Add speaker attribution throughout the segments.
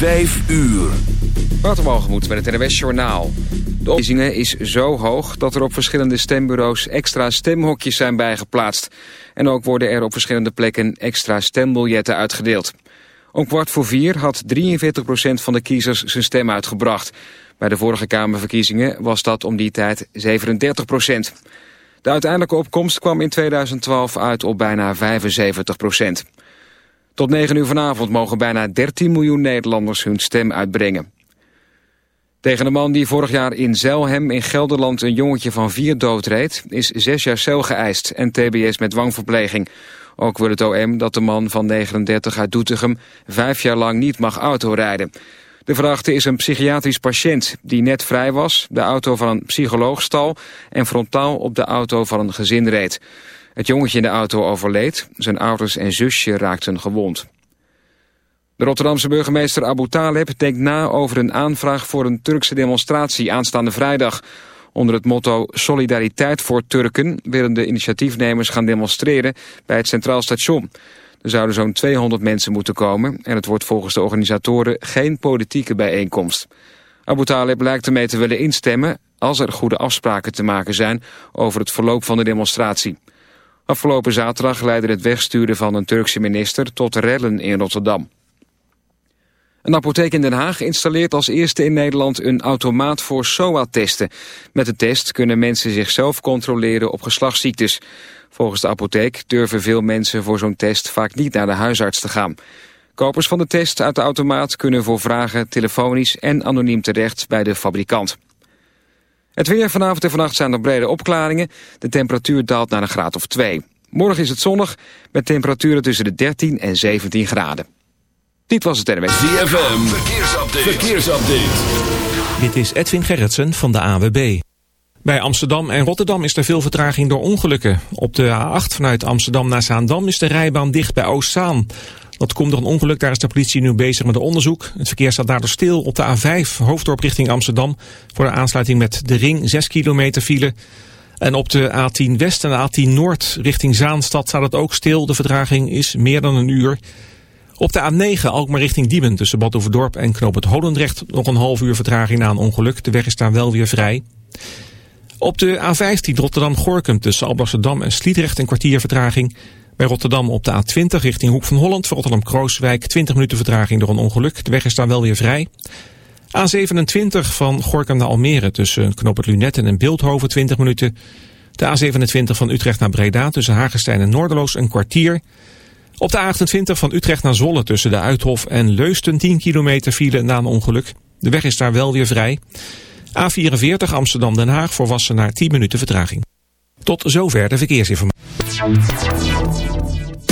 Speaker 1: 5 uur.
Speaker 2: Waterwalgemoed met het NWS Journaal. De opzingen is zo hoog dat er op verschillende stembureaus extra stemhokjes zijn bijgeplaatst. En ook worden er op verschillende plekken extra stembiljetten uitgedeeld. Om kwart voor vier had 43% van de kiezers zijn stem uitgebracht. Bij de vorige Kamerverkiezingen was dat om die tijd 37%. De uiteindelijke opkomst kwam in 2012 uit op bijna 75%. Tot 9 uur vanavond mogen bijna 13 miljoen Nederlanders hun stem uitbrengen. Tegen de man die vorig jaar in Zelhem in Gelderland een jongetje van vier doodreed... is zes jaar cel geëist en tbs met dwangverpleging. Ook wil het OM dat de man van 39 uit Doetinchem vijf jaar lang niet mag autorijden. De verdachte is een psychiatrisch patiënt die net vrij was... de auto van een psycholoog stal en frontaal op de auto van een gezin reed. Het jongetje in de auto overleed. Zijn ouders en zusje raakten gewond. De Rotterdamse burgemeester Abu Taleb denkt na over een aanvraag voor een Turkse demonstratie aanstaande vrijdag. Onder het motto Solidariteit voor Turken willen de initiatiefnemers gaan demonstreren bij het Centraal Station. Er zouden zo'n 200 mensen moeten komen en het wordt volgens de organisatoren geen politieke bijeenkomst. Abu Taleb lijkt ermee te willen instemmen als er goede afspraken te maken zijn over het verloop van de demonstratie. Afgelopen zaterdag leidde het wegsturen van een Turkse minister tot rellen in Rotterdam. Een apotheek in Den Haag installeert als eerste in Nederland een automaat voor SOA-testen. Met de test kunnen mensen zichzelf controleren op geslachtsziektes. Volgens de apotheek durven veel mensen voor zo'n test vaak niet naar de huisarts te gaan. Kopers van de test uit de automaat kunnen voor vragen telefonisch en anoniem terecht bij de fabrikant. Het weer vanavond en vannacht zijn er brede opklaringen. De temperatuur daalt naar een graad of 2. Morgen is het zonnig met temperaturen tussen de 13 en 17 graden. Dit was het NWS.
Speaker 1: ZFM, verkeersupdate. verkeersupdate.
Speaker 3: Dit is Edwin Gerritsen van de AWB. Bij Amsterdam en Rotterdam is er veel vertraging door ongelukken. Op de A8 vanuit Amsterdam naar Zaandam is de rijbaan dicht bij Oostzaan. Dat komt door een ongeluk, daar is de politie nu bezig met onderzoek. Het verkeer staat daardoor stil op de A5, hoofddorp richting Amsterdam... voor de aansluiting met de ring, 6 kilometer file. En op de A10 West en de A10 Noord richting Zaanstad staat het ook stil. De vertraging is meer dan een uur. Op de A9 Alkmaar richting Diemen tussen Badhoevedorp en Knoop het Holendrecht... nog een half uur vertraging na een ongeluk. De weg is daar wel weer vrij. Op de A15 Rotterdam-Gorkum tussen Alblasserdam en Sliedrecht een kwartier vertraging... Bij Rotterdam op de A20 richting Hoek van Holland voor Rotterdam-Krooswijk 20 minuten vertraging door een ongeluk. De weg is daar wel weer vrij. A27 van Gorkum naar Almere tussen Knoop het Lunetten en Beeldhoven 20 minuten. De A27 van Utrecht naar Breda tussen Hagestein en Noorderloos een kwartier. Op de A28 van Utrecht naar Zwolle tussen de Uithof en Leusten 10 kilometer file na een ongeluk. De weg is daar wel weer vrij. A44 Amsterdam-Den Haag voor Wassenaar 10 minuten vertraging. Tot zover de verkeersinformatie.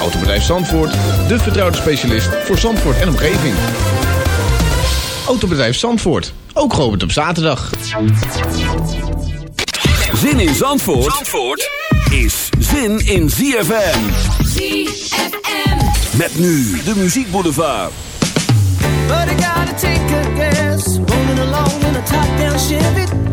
Speaker 4: Autobedrijf Zandvoort, de vertrouwde specialist voor Zandvoort en omgeving. Autobedrijf Zandvoort, ook geopend op zaterdag.
Speaker 1: Zin in Zandvoort, Zandvoort is zin in ZFM.
Speaker 5: ZFM.
Speaker 1: Met nu de Muziek Boulevard.
Speaker 6: But I gotta take a guess. Rolling along in a top down Chevy.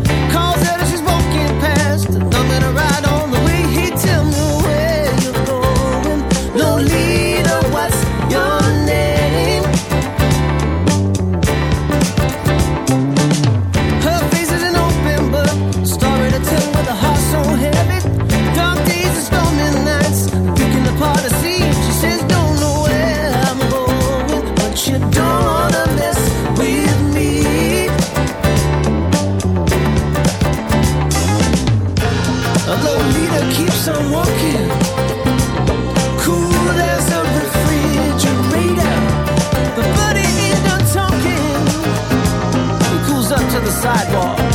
Speaker 7: sidewalk.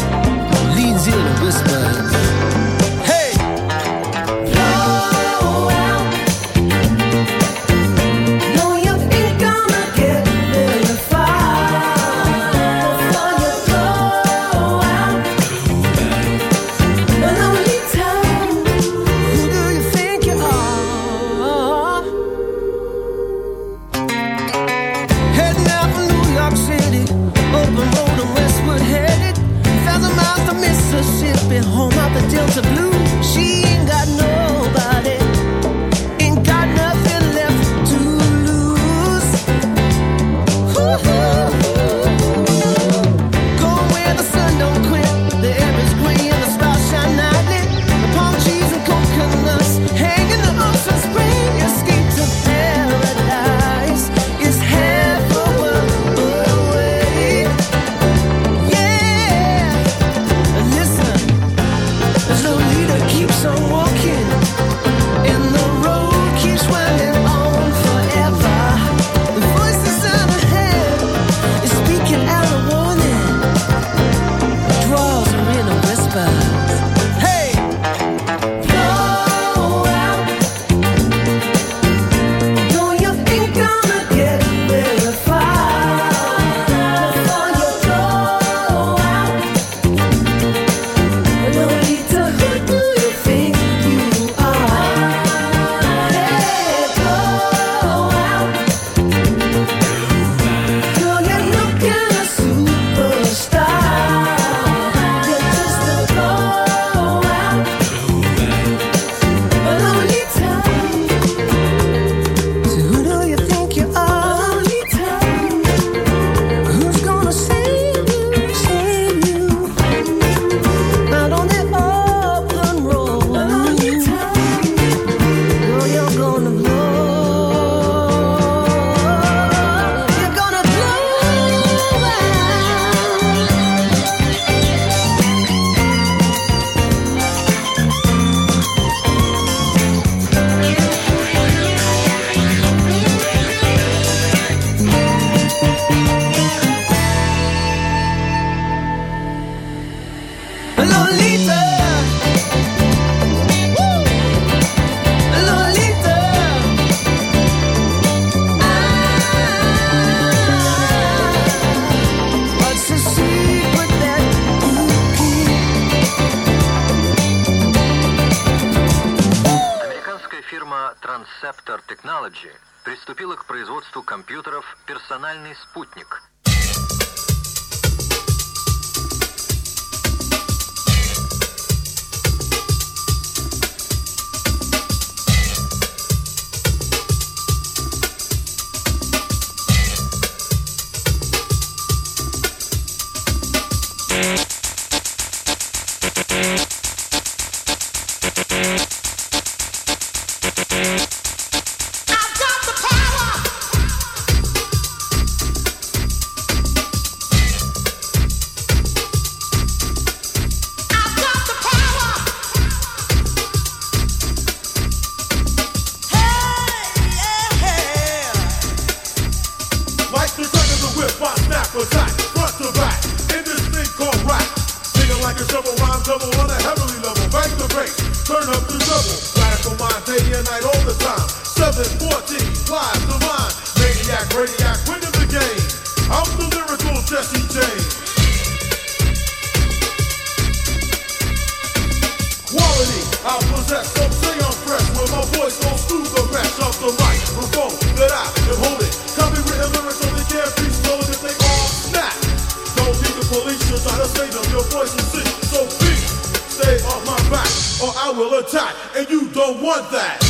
Speaker 7: double on a heavenly level. Bang the break, turn up the double. Radical mind, day and night all the time. 714, live divine. Maniac, radiac, winning the game. I'm the lyrical Jesse James. will attack, and you don't want that.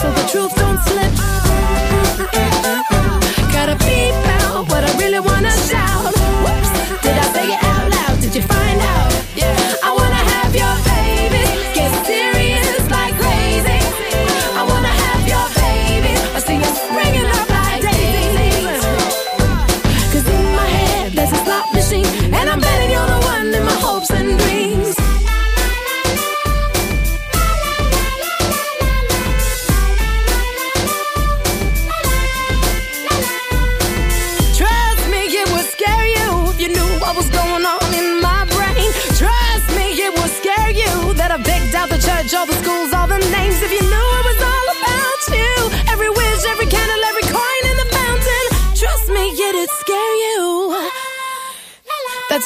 Speaker 7: So
Speaker 6: the
Speaker 8: truth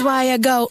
Speaker 8: why I go.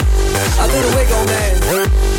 Speaker 9: I do the wiggle, man.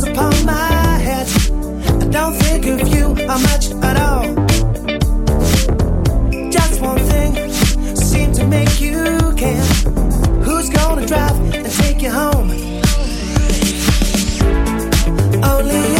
Speaker 10: falls upon my head. I don't think of you or much at all. Just one thing seemed to make you care. Who's gonna drive and take you home? Only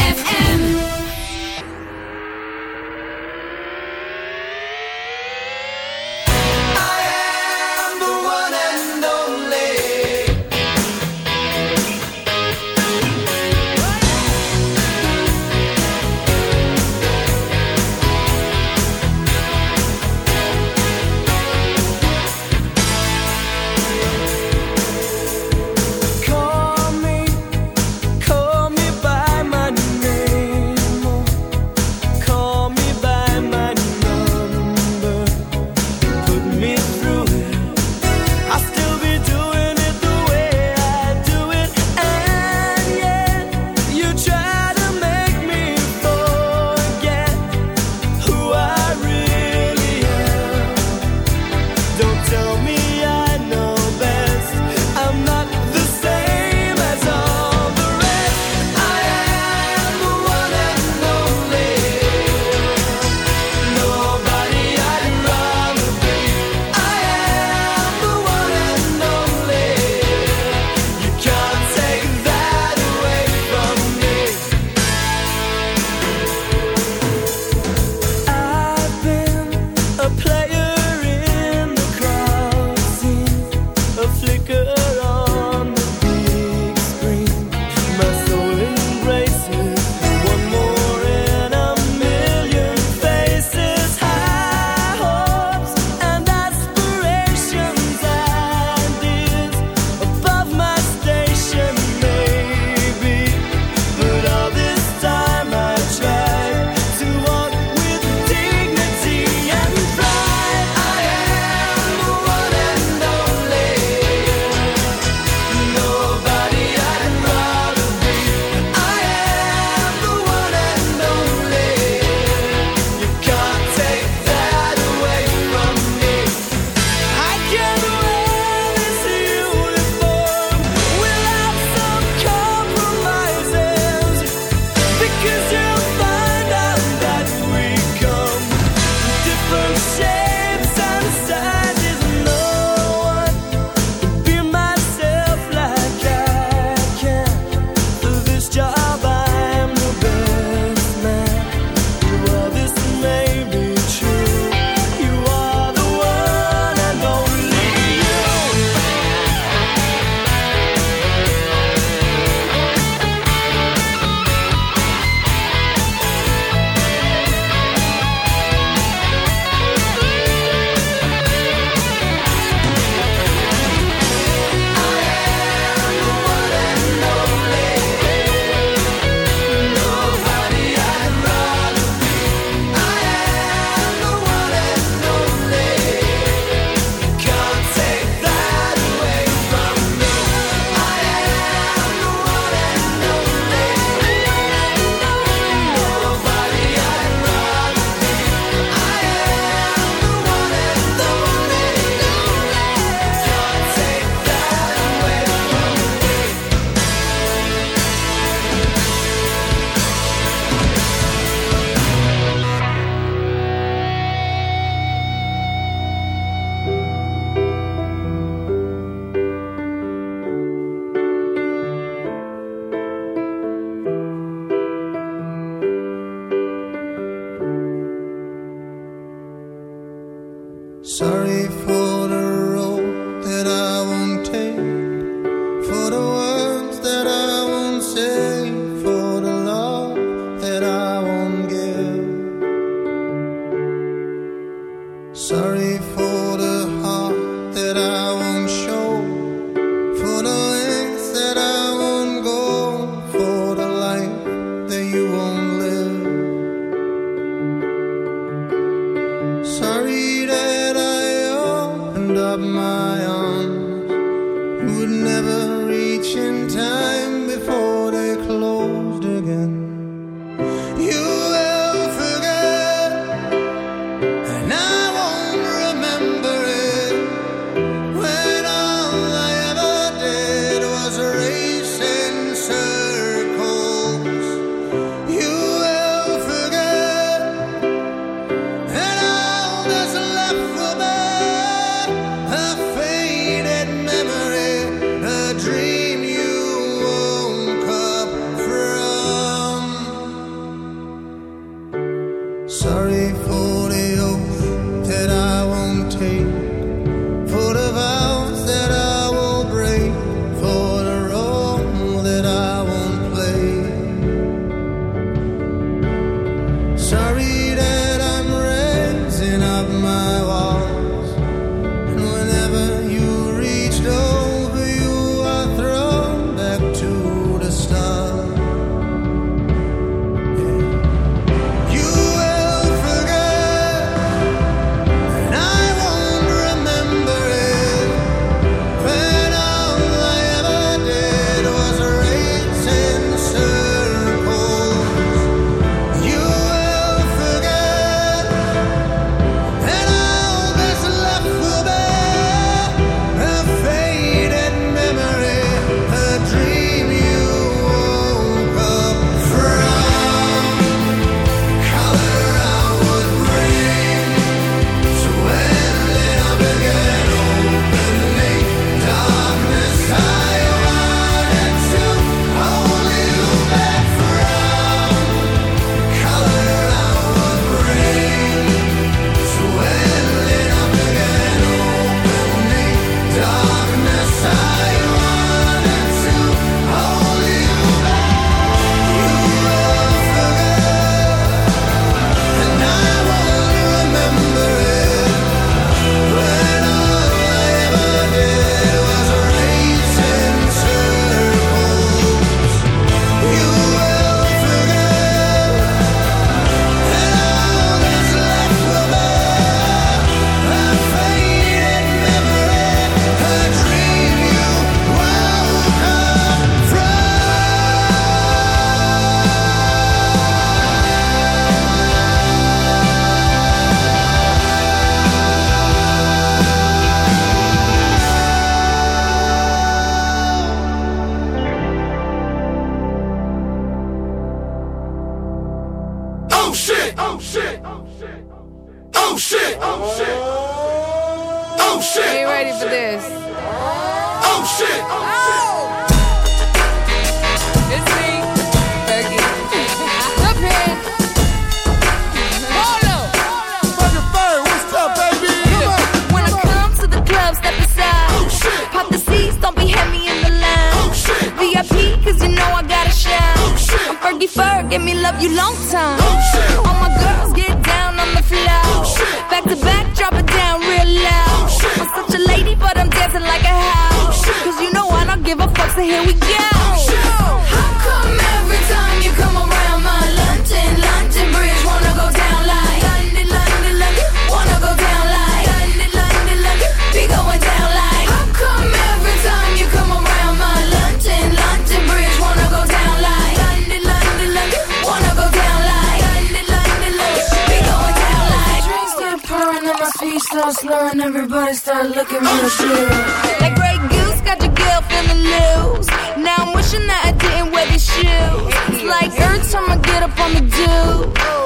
Speaker 11: shoes. Like every time I get up on the do.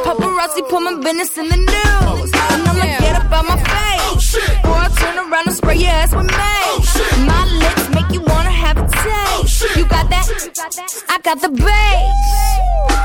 Speaker 11: Paparazzi put my business in the news. And I'ma get up on my face. Oh, or I turn around and spray your ass with mace. Oh, my lips make you wanna have a taste. Oh, you got that? I got the bass.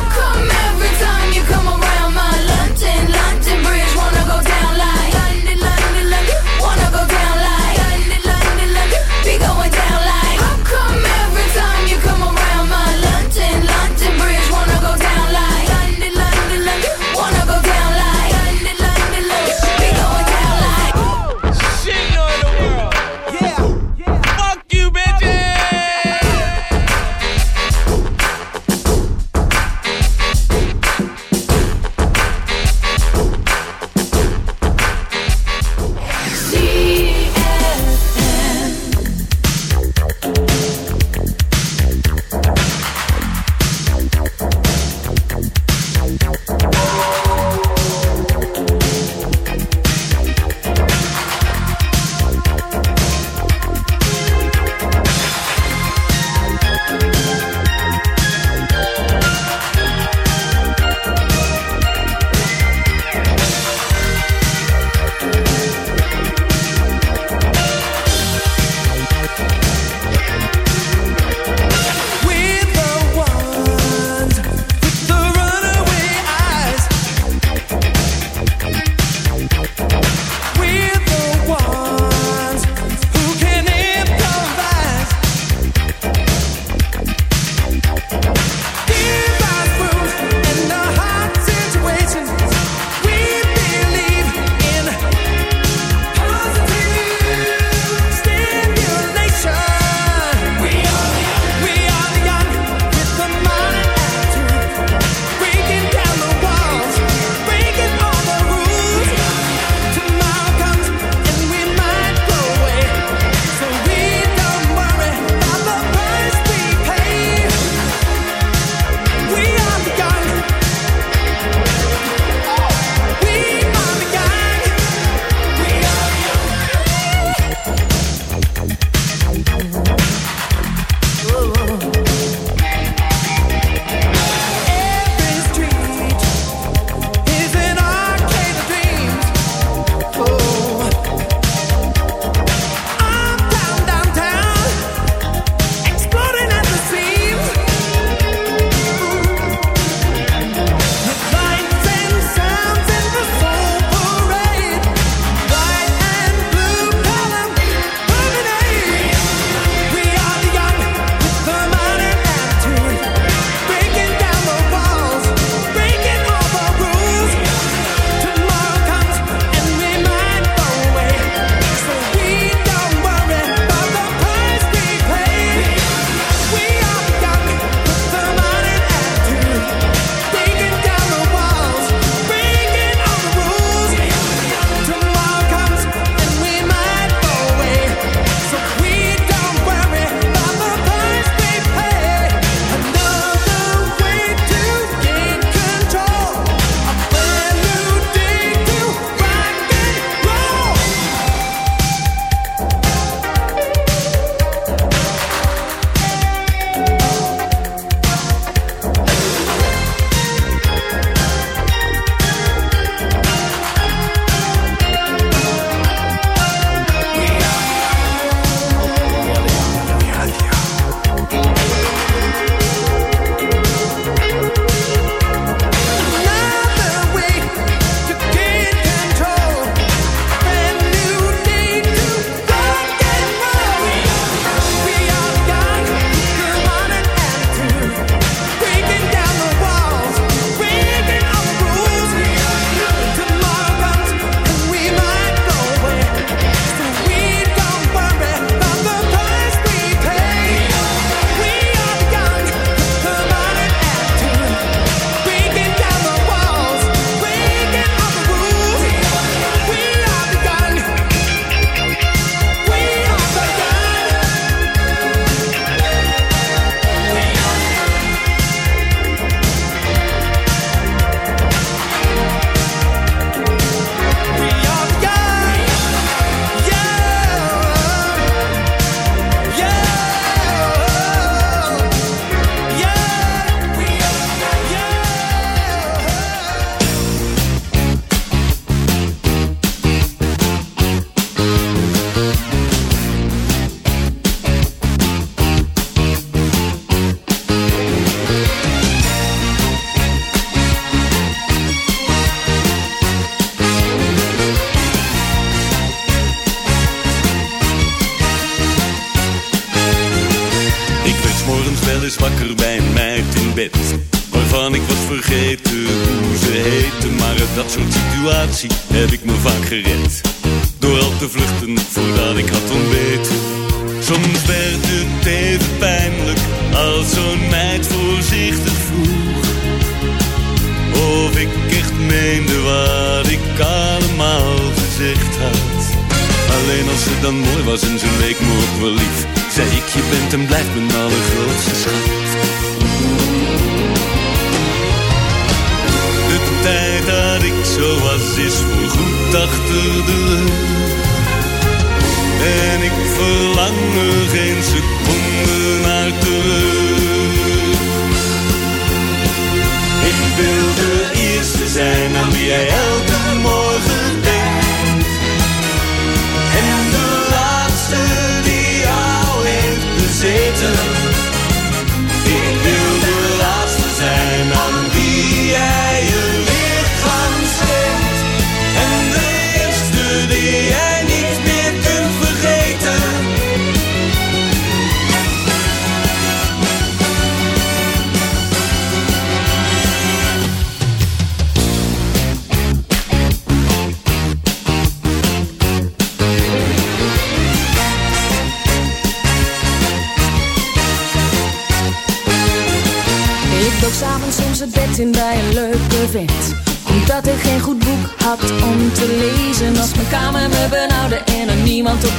Speaker 12: yeah.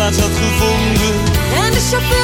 Speaker 13: plaats had gevonden.
Speaker 12: En de.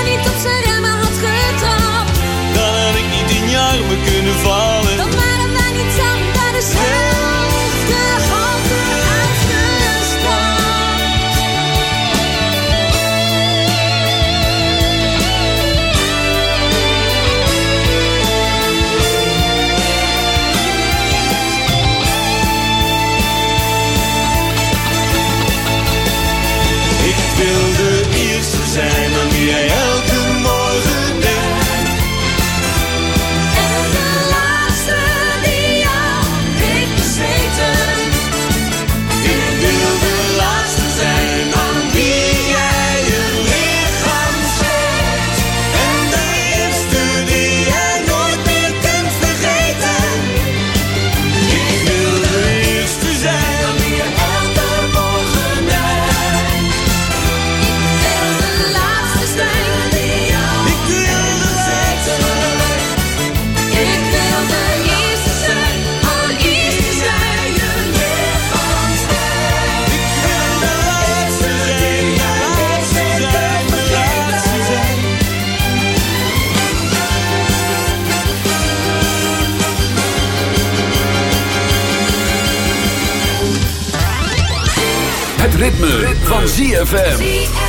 Speaker 1: ritme, van ZFM.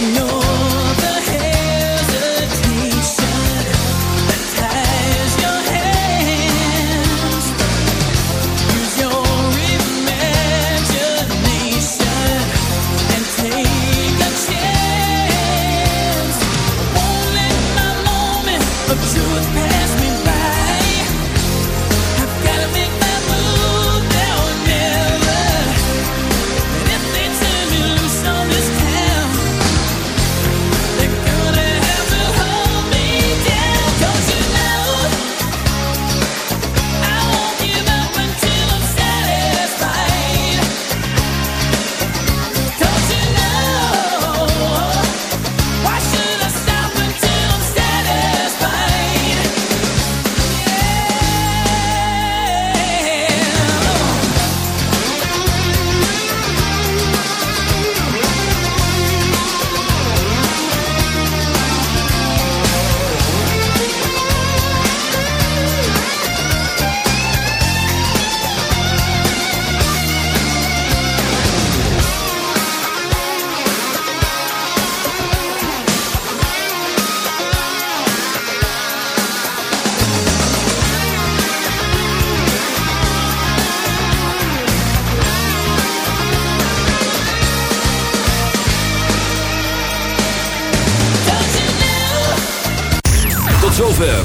Speaker 8: no